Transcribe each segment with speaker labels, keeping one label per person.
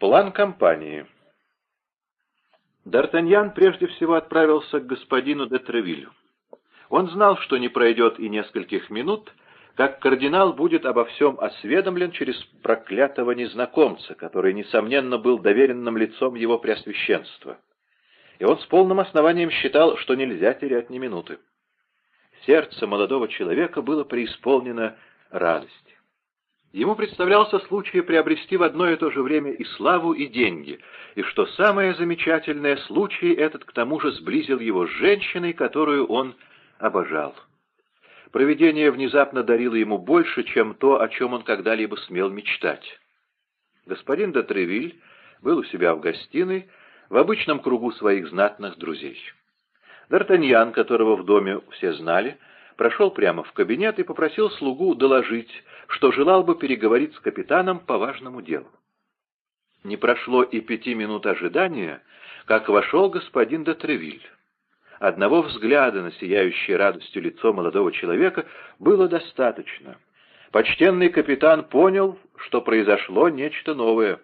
Speaker 1: План компании. Д'Артаньян прежде всего отправился к господину де Тревилю. Он знал, что не пройдет и нескольких минут, как кардинал будет обо всем осведомлен через проклятого незнакомца, который, несомненно, был доверенным лицом его преосвященства. И он с полным основанием считал, что нельзя терять ни минуты. Сердце молодого человека было преисполнено радостью. Ему представлялся случай приобрести в одно и то же время и славу, и деньги, и, что самое замечательное, случай этот к тому же сблизил его с женщиной, которую он обожал. Провидение внезапно дарило ему больше, чем то, о чем он когда-либо смел мечтать. Господин де Тревиль был у себя в гостиной, в обычном кругу своих знатных друзей. Д'Артаньян, которого в доме все знали, прошел прямо в кабинет и попросил слугу доложить, что желал бы переговорить с капитаном по важному делу. Не прошло и пяти минут ожидания, как вошел господин де Тревиль. Одного взгляда на сияющее радостью лицо молодого человека было достаточно. Почтенный капитан понял, что произошло нечто новое.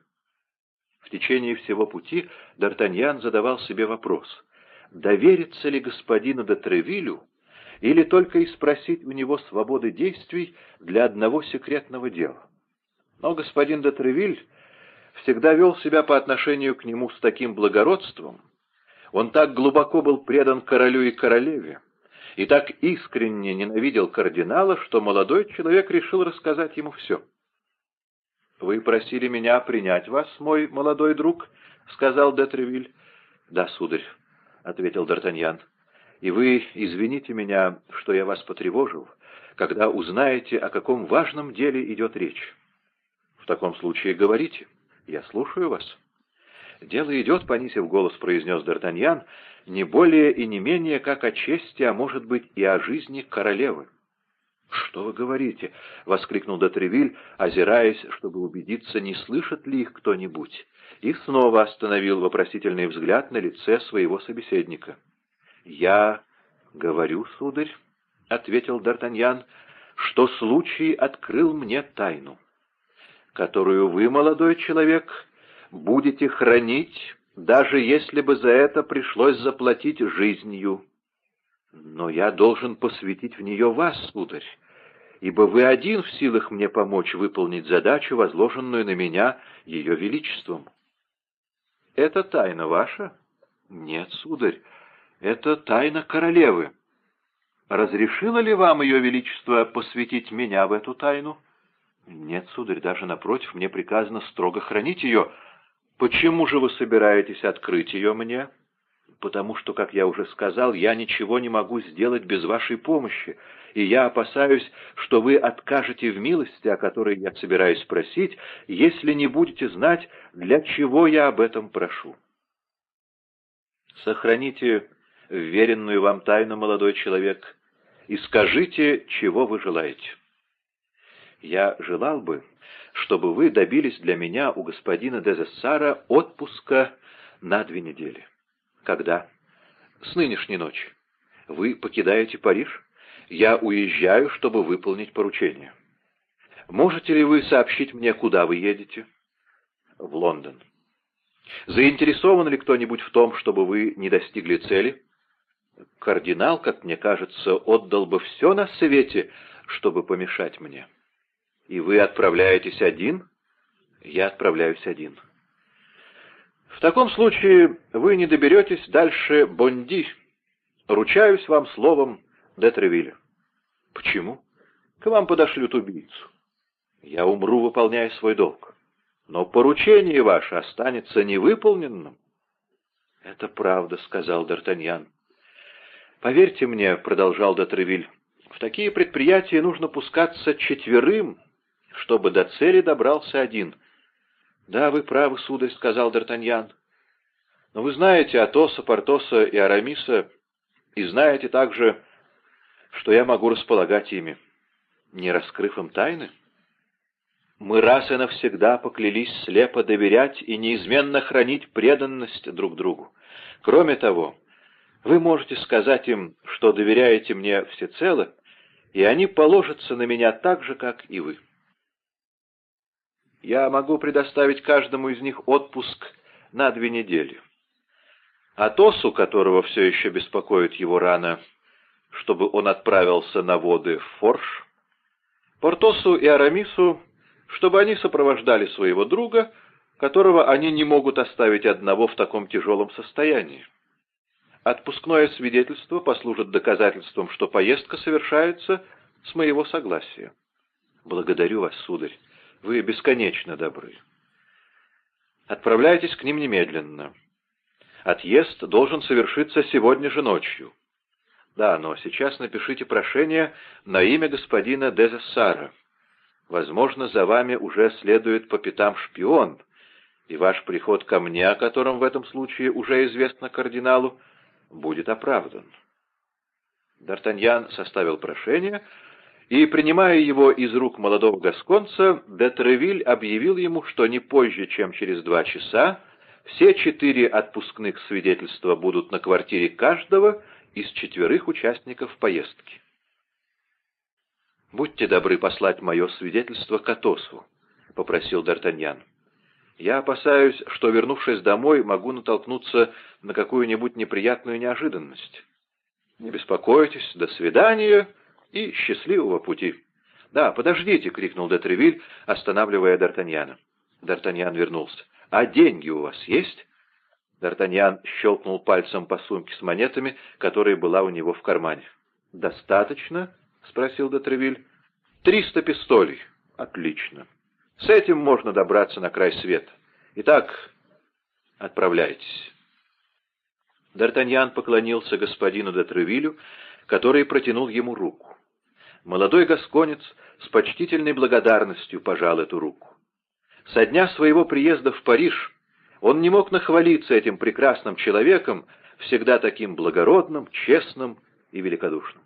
Speaker 1: В течение всего пути Д'Артаньян задавал себе вопрос, довериться ли господину де Тревилю или только и спросить у него свободы действий для одного секретного дела. Но господин де Тревиль всегда вел себя по отношению к нему с таким благородством, он так глубоко был предан королю и королеве, и так искренне ненавидел кардинала, что молодой человек решил рассказать ему все. «Вы просили меня принять вас, мой молодой друг?» — сказал де Тревиль. «Да, сударь», — ответил Д'Артаньян. И вы извините меня, что я вас потревожил, когда узнаете, о каком важном деле идет речь. В таком случае говорите. Я слушаю вас. Дело идет, понизив голос, произнес Д'Артаньян, не более и не менее, как о чести, а может быть и о жизни королевы. «Что вы говорите?» — воскликнул Дотревиль, озираясь, чтобы убедиться, не слышит ли их кто-нибудь, и снова остановил вопросительный взгляд на лице своего собеседника. «Я говорю, сударь», — ответил Д'Артаньян, — «что случай открыл мне тайну, которую вы, молодой человек, будете хранить, даже если бы за это пришлось заплатить жизнью. Но я должен посвятить в нее вас, сударь, ибо вы один в силах мне помочь выполнить задачу, возложенную на меня ее величеством». «Это тайна ваша?» «Нет, сударь, это тайна королевы. Разрешило ли вам ее величество посвятить меня в эту тайну? Нет, сударь, даже напротив, мне приказано строго хранить ее. Почему же вы собираетесь открыть ее мне? Потому что, как я уже сказал, я ничего не могу сделать без вашей помощи, и я опасаюсь, что вы откажете в милости, о которой я собираюсь просить, если не будете знать, для чего я об этом прошу. Сохраните веренную вам тайну, молодой человек, и скажите, чего вы желаете. Я желал бы, чтобы вы добились для меня у господина Дезессара отпуска на две недели. Когда? С нынешней ночи. Вы покидаете Париж? Я уезжаю, чтобы выполнить поручение. Можете ли вы сообщить мне, куда вы едете? В Лондон. Заинтересован ли кто-нибудь в том, чтобы вы не достигли цели? Кардинал, как мне кажется, отдал бы все на свете, чтобы помешать мне. И вы отправляетесь один? Я отправляюсь один. В таком случае вы не доберетесь дальше Бонди. Ручаюсь вам словом де. Почему? К вам подошлют убийцу. Я умру, выполняя свой долг. Но поручение ваше останется невыполненным. — Это правда, — сказал Д'Артаньян. «Поверьте мне», — продолжал Дотревиль, — «в такие предприятия нужно пускаться четверым, чтобы до цели добрался один». «Да, вы правы, сударь», — сказал Д'Артаньян. «Но вы знаете Атоса, Портоса и Арамиса, и знаете также, что я могу располагать ими, не раскрыв им тайны». Мы раз и навсегда поклялись слепо доверять и неизменно хранить преданность друг другу. Кроме того, вы можете сказать им, что доверяете мне всецело, и они положатся на меня так же, как и вы. Я могу предоставить каждому из них отпуск на две недели. Атосу, которого все еще беспокоит его рана, чтобы он отправился на воды в Форш, Портосу и Арамису, чтобы они сопровождали своего друга, которого они не могут оставить одного в таком тяжелом состоянии. Отпускное свидетельство послужит доказательством, что поездка совершается с моего согласия. Благодарю вас, сударь. Вы бесконечно добры. Отправляйтесь к ним немедленно. Отъезд должен совершиться сегодня же ночью. Да, но сейчас напишите прошение на имя господина Дезессара. Возможно, за вами уже следует по пятам шпион, и ваш приход ко мне, о котором в этом случае уже известно кардиналу, будет оправдан. Д'Артаньян составил прошение, и, принимая его из рук молодого гасконца, де Тревиль объявил ему, что не позже, чем через два часа, все четыре отпускных свидетельства будут на квартире каждого из четверых участников поездки. «Будьте добры послать мое свидетельство к Атосу», — попросил Д'Артаньян. «Я опасаюсь, что, вернувшись домой, могу натолкнуться на какую-нибудь неприятную неожиданность. Не беспокойтесь, до свидания и счастливого пути». «Да, подождите!» — крикнул Детревиль, останавливая Д'Артаньяна. Д'Артаньян вернулся. «А деньги у вас есть?» Д'Артаньян щелкнул пальцем по сумке с монетами, которая была у него в кармане. «Достаточно?» — спросил Детревиль. «Триста пистолей. Отлично. С этим можно добраться на край света. Итак, отправляйтесь». Д'Артаньян поклонился господину Детревилю, который протянул ему руку. Молодой гасконец с почтительной благодарностью пожал эту руку. Со дня своего приезда в Париж он не мог нахвалиться этим прекрасным человеком, всегда таким благородным, честным и великодушным.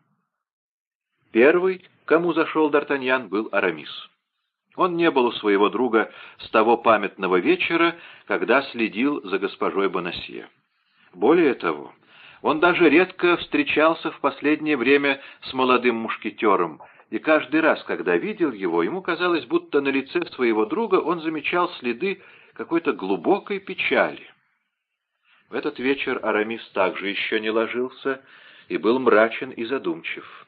Speaker 1: Первый, кому зашел Д'Артаньян, был Арамис. Он не был у своего друга с того памятного вечера, когда следил за госпожой Бонасье. Более того, он даже редко встречался в последнее время с молодым мушкетером, и каждый раз, когда видел его, ему казалось, будто на лице своего друга он замечал следы какой-то глубокой печали. В этот вечер Арамис также еще не ложился и был мрачен и задумчив.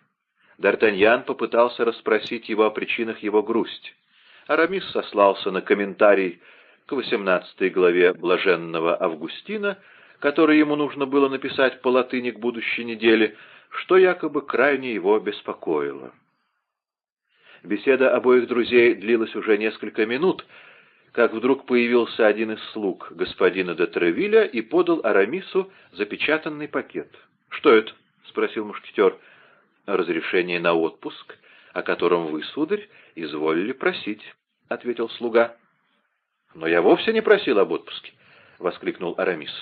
Speaker 1: Д'Артаньян попытался расспросить его о причинах его грусти. Арамис сослался на комментарий к восемнадцатой главе Блаженного Августина, который ему нужно было написать по латыни к будущей неделе, что якобы крайне его беспокоило. Беседа обоих друзей длилась уже несколько минут, как вдруг появился один из слуг господина де Тревиля и подал Арамису запечатанный пакет. «Что это?» — спросил мушкетер. «Разрешение на отпуск, о котором вы, сударь, изволили просить», — ответил слуга. «Но я вовсе не просил об отпуске», — воскликнул Арамис.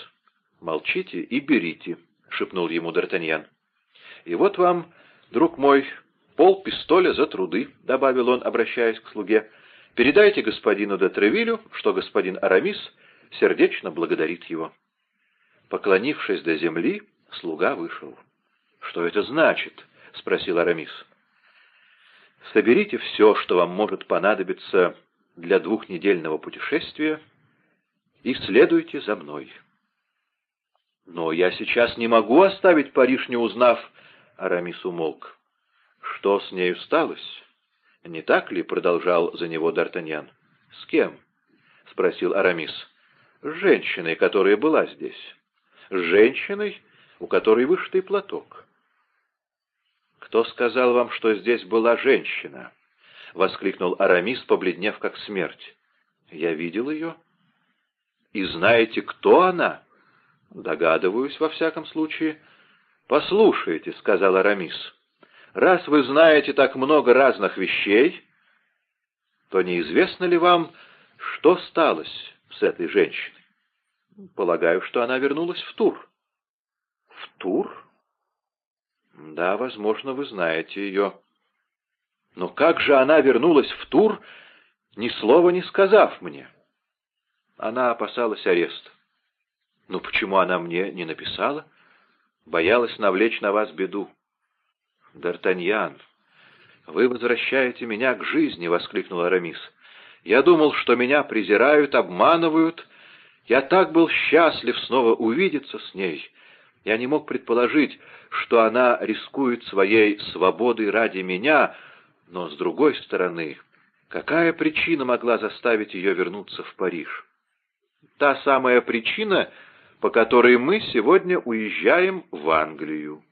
Speaker 1: «Молчите и берите», — шепнул ему Д'Артаньян. «И вот вам, друг мой, пол пистоля за труды», — добавил он, обращаясь к слуге. Передайте господину де Тревилю, что господин Арамис сердечно благодарит его. Поклонившись до земли, слуга вышел. — Что это значит? — спросил Арамис. — Соберите все, что вам может понадобиться для двухнедельного путешествия, и следуйте за мной. — Но я сейчас не могу оставить Париж, не узнав... Арамис умолк. — Что с нею сталось? «Не так ли?» — продолжал за него Д'Артаньян. «С кем?» — спросил Арамис. «С женщиной, которая была здесь. С женщиной, у которой вышитый платок». «Кто сказал вам, что здесь была женщина?» — воскликнул Арамис, побледнев как смерть. «Я видел ее». «И знаете, кто она?» «Догадываюсь, во всяком случае». «Послушайте», — сказал Арамис, — Раз вы знаете так много разных вещей, то неизвестно ли вам, что сталось с этой женщиной? Полагаю, что она вернулась в Тур. В Тур? Да, возможно, вы знаете ее. Но как же она вернулась в Тур, ни слова не сказав мне? Она опасалась ареста. Но почему она мне не написала? Боялась навлечь на вас беду. «Д'Артаньян, вы возвращаете меня к жизни!» — воскликнул Арамис. Я думал, что меня презирают, обманывают. Я так был счастлив снова увидеться с ней. Я не мог предположить, что она рискует своей свободой ради меня, но, с другой стороны, какая причина могла заставить ее вернуться в Париж? Та самая причина, по которой мы сегодня уезжаем в Англию.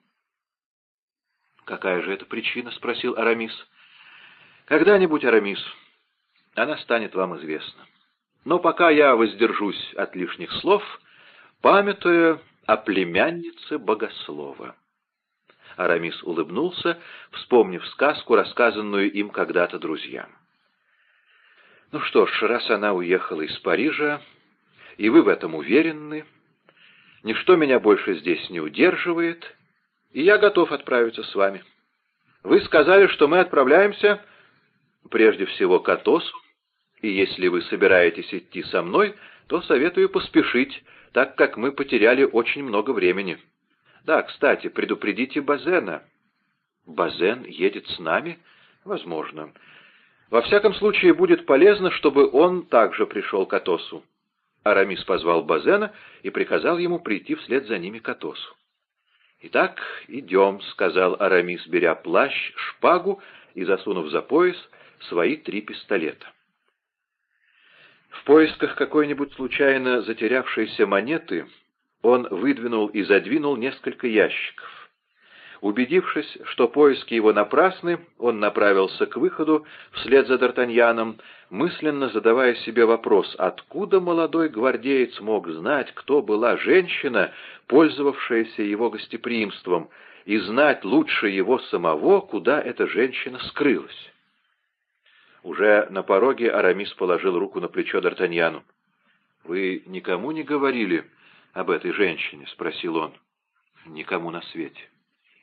Speaker 1: «Какая же это причина?» — спросил Арамис. «Когда-нибудь, Арамис, она станет вам известна. Но пока я воздержусь от лишних слов, памятуя о племяннице богослова». Арамис улыбнулся, вспомнив сказку, рассказанную им когда-то друзьям. «Ну что ж, раз она уехала из Парижа, и вы в этом уверены, ничто меня больше здесь не удерживает, и я готов отправиться с вами. Вы сказали, что мы отправляемся прежде всего к Атосу, и если вы собираетесь идти со мной, то советую поспешить, так как мы потеряли очень много времени. Да, кстати, предупредите Базена. Базен едет с нами? Возможно. Во всяком случае, будет полезно, чтобы он также пришел к Атосу. Арамис позвал Базена и приказал ему прийти вслед за ними к Атосу. «Итак, идем», — сказал Арамис, беря плащ, шпагу и засунув за пояс свои три пистолета. В поисках какой-нибудь случайно затерявшейся монеты он выдвинул и задвинул несколько ящиков. Убедившись, что поиски его напрасны, он направился к выходу вслед за Д'Артаньяном, мысленно задавая себе вопрос, откуда молодой гвардеец мог знать, кто была женщина, пользовавшаяся его гостеприимством, и знать лучше его самого, куда эта женщина скрылась. Уже на пороге Арамис положил руку на плечо Д'Артаньяну. «Вы никому не говорили об этой женщине?» — спросил он. «Никому на свете»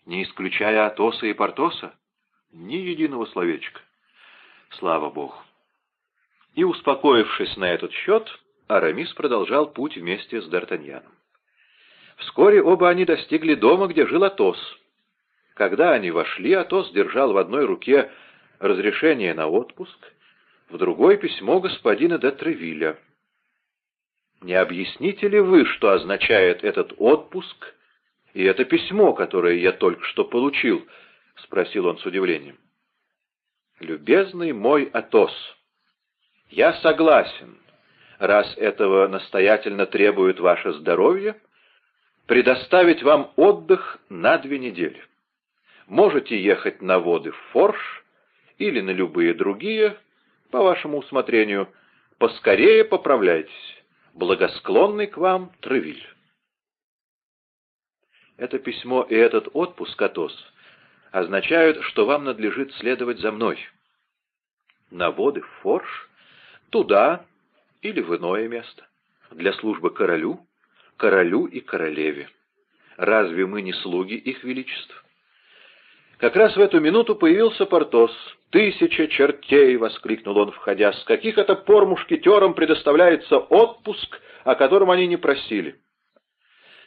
Speaker 1: не исключая Атоса и Портоса? Ни единого словечка. Слава Богу. И, успокоившись на этот счет, Арамис продолжал путь вместе с Д'Артаньяном. Вскоре оба они достигли дома, где жил Атос. Когда они вошли, Атос держал в одной руке разрешение на отпуск, в другой — письмо господина де Тревилля. «Не объясните ли вы, что означает этот отпуск «И это письмо, которое я только что получил?» — спросил он с удивлением. «Любезный мой Атос, я согласен, раз этого настоятельно требует ваше здоровье, предоставить вам отдых на две недели. Можете ехать на воды в Форш или на любые другие, по вашему усмотрению. Поскорее поправляйтесь. Благосклонный к вам Тревиль». Это письмо и этот отпуск, Атос, означают, что вам надлежит следовать за мной. На воды в Форш? Туда или в иное место. Для службы королю, королю и королеве. Разве мы не слуги их величеств? Как раз в эту минуту появился Портос. «Тысяча чертей!» — воскликнул он, входя. «С каких это пор мушкетерам предоставляется отпуск, о котором они не просили?»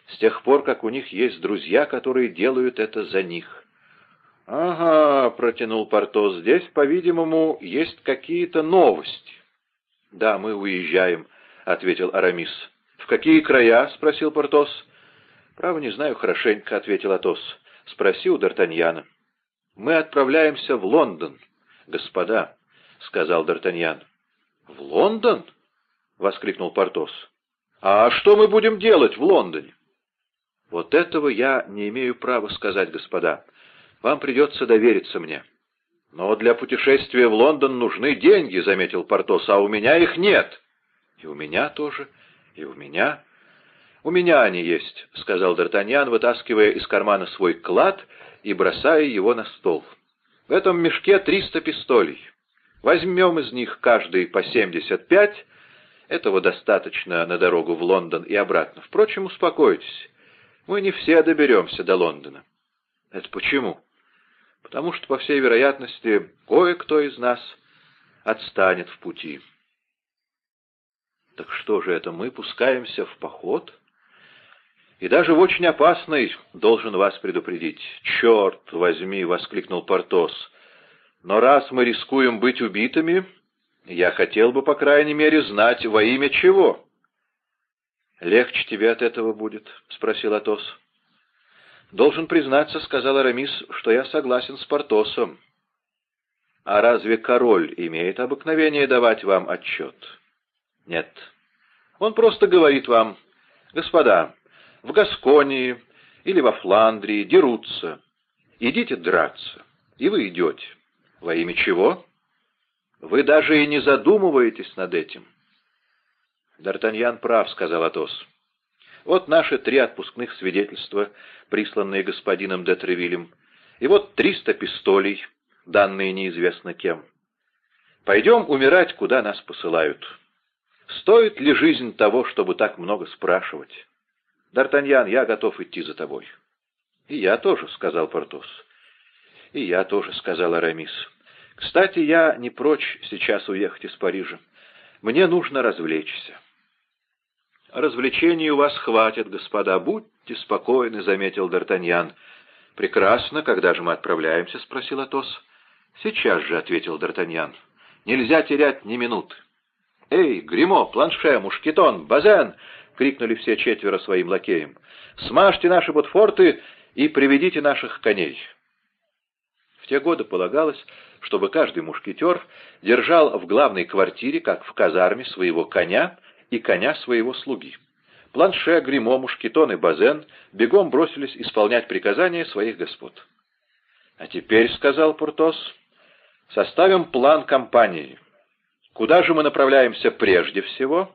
Speaker 1: с тех пор, как у них есть друзья, которые делают это за них. — Ага, — протянул Портос, — здесь, по-видимому, есть какие-то новости. — Да, мы уезжаем, — ответил Арамис. — В какие края? — спросил Портос. — Право не знаю хорошенько, — ответил Атос. — Спроси у Д'Артаньяна. — Мы отправляемся в Лондон, господа, — сказал Д'Артаньян. — В Лондон? — воскликнул Портос. — А что мы будем делать в Лондоне? Вот этого я не имею права сказать, господа. Вам придется довериться мне. Но для путешествия в Лондон нужны деньги, заметил Портос, а у меня их нет. И у меня тоже, и у меня. У меня они есть, сказал Д'Артаньян, вытаскивая из кармана свой клад и бросая его на стол. В этом мешке триста пистолей. Возьмем из них каждый по семьдесят пять. Этого достаточно на дорогу в Лондон и обратно. Впрочем, успокойтесь мы не все доберемся до Лондона. Это почему? Потому что, по всей вероятности, кое-кто из нас отстанет в пути. Так что же это, мы пускаемся в поход? И даже в очень опасный, должен вас предупредить. «Черт возьми!» — воскликнул Портос. «Но раз мы рискуем быть убитыми, Я хотел бы, по крайней мере, знать, во имя чего. «Легче тебе от этого будет?» — спросил Атос. «Должен признаться, — сказал Арамис, — что я согласен с Портосом. А разве король имеет обыкновение давать вам отчет?» «Нет. Он просто говорит вам, господа, в Гасконии или во Фландрии дерутся. Идите драться. И вы идете. Во имя чего? Вы даже и не задумываетесь над этим. Д'Артаньян прав, — сказал Атос. Вот наши три отпускных свидетельства, присланные господином де Тревилем, и вот триста пистолей, данные неизвестно кем. Пойдем умирать, куда нас посылают. Стоит ли жизнь того, чтобы так много спрашивать? Д'Артаньян, я готов идти за тобой. — И я тоже, — сказал Портос. — И я тоже, — сказал Арамис. — Кстати, я не прочь сейчас уехать из Парижа. Мне нужно развлечься. — Развлечений у вас хватит, господа, будьте спокойны, — заметил Д'Артаньян. — Прекрасно, когда же мы отправляемся? — спросил Атос. — Сейчас же, — ответил Д'Артаньян. — Нельзя терять ни минуты. — Эй, Гримо, Планше, Мушкетон, Базен! — крикнули все четверо своим лакеям. «Смажьте наши ботфорты и приведите наших коней». В те годы полагалось, чтобы каждый мушкетер держал в главной квартире, как в казарме, своего коня и коня своего слуги. Планше, Гримо, Мушкетон и Базен бегом бросились исполнять приказания своих господ. «А теперь, — сказал Пуртос, — составим план кампании. Куда же мы направляемся прежде всего?»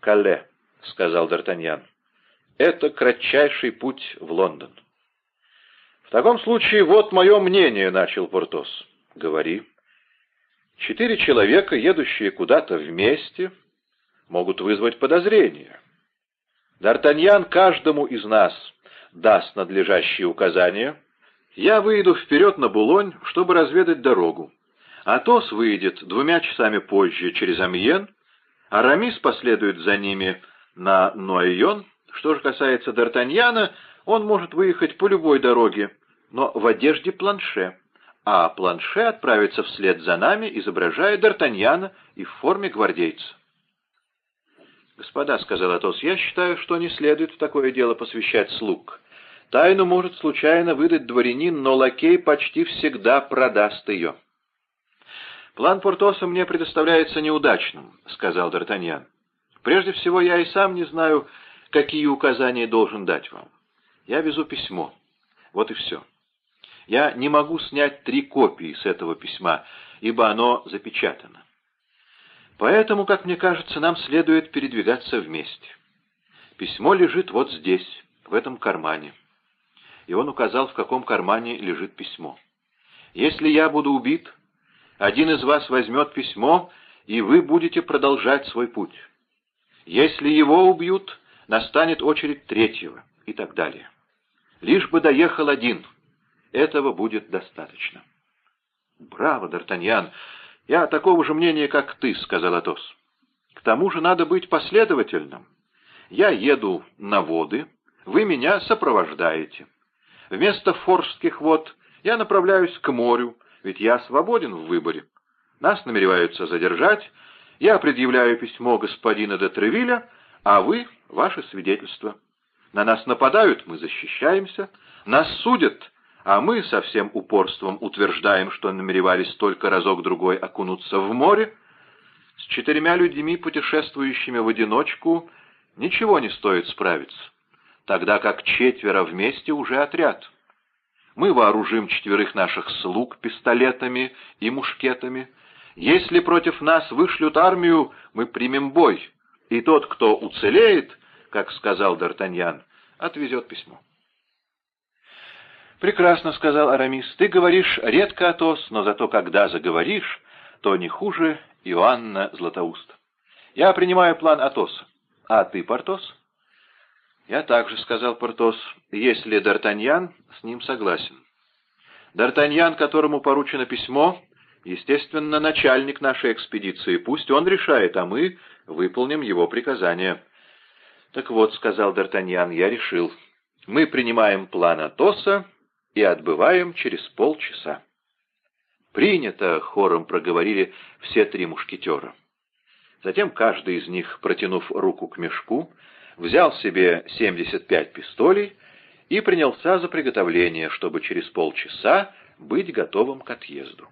Speaker 1: «Кале», — сказал Д'Артаньян. «Это кратчайший путь в Лондон». «В таком случае вот мое мнение», — начал Портос. «Говори». «Четыре человека, едущие куда-то вместе, могут вызвать подозрения. Д'Артаньян каждому из нас даст надлежащие указания. Я выйду вперед на Булонь, чтобы разведать дорогу. Атос выйдет двумя часами позже через Амьен, а Рамис последует за ними на Нуайон. Что же касается Д'Артаньяна, он может выехать по любой дороге, но в одежде планше, а планше отправится вслед за нами, изображая Д'Артаньяна и в форме гвардейца. «Господа», — сказал Атос, — «я считаю, что не следует в такое дело посвящать слуг. Тайну может случайно выдать дворянин, но лакей почти всегда продаст ее». «План Портоса мне предоставляется неудачным», — сказал Д'Артаньян. Прежде всего, я и сам не знаю, какие указания должен дать вам. Я везу письмо. Вот и все. Я не могу снять три копии с этого письма, ибо оно запечатано. Поэтому, как мне кажется, нам следует передвигаться вместе. Письмо лежит вот здесь, в этом кармане. И он указал, в каком кармане лежит письмо. Если я буду убит, один из вас возьмет письмо, и вы будете продолжать свой путь. Если его убьют, настанет очередь третьего и так далее. Лишь бы доехал один. Этого будет достаточно. «Браво, Д'Артаньян! Я такого же мнения, как ты», — сказал Атос. «К тому же надо быть последовательным. Я еду на воды, вы меня сопровождаете. Вместо форских вод я направляюсь к морю, ведь я свободен в выборе. Нас намереваются задержать, я предъявляю письмо господина де Тревиля, а вы — ваше свидетельство. На нас нападают, мы защищаемся. Нас судят, а мы со всем упорством утверждаем, что намеревались только разок-другой окунуться в море. С четырьмя людьми, путешествующими в одиночку, ничего не стоит справиться, тогда как четверо вместе уже отряд. Мы вооружим четверых наших слуг пистолетами и мушкетами, если против нас вышлют армию, мы примем бой, и тот, кто уцелеет, как сказал Д'Артаньян, отвезет письмо. «Прекрасно», — сказал Арамис, — «ты говоришь редко, Атос, но зато когда заговоришь, то не хуже Иоанна Златоуст. Я принимаю план Атоса. А ты, Портос?» «Я также», — сказал Портос, — «если Д'Артаньян с ним согласен». Д'Артаньян, которому поручено письмо, Естественно, начальник нашей экспедиции. Пусть он решает, а мы выполним его приказания. «Так вот», — сказал Д'Артаньян, — «я решил. Мы принимаем план Атоса и отбываем через полчаса». «Принято!» — хором проговорили все три мушкетера. Затем каждый из них, протянув руку к мешку, взял себе 75 пистолей и принялся за приготовление, чтобы через полчаса быть готовым к отъезду.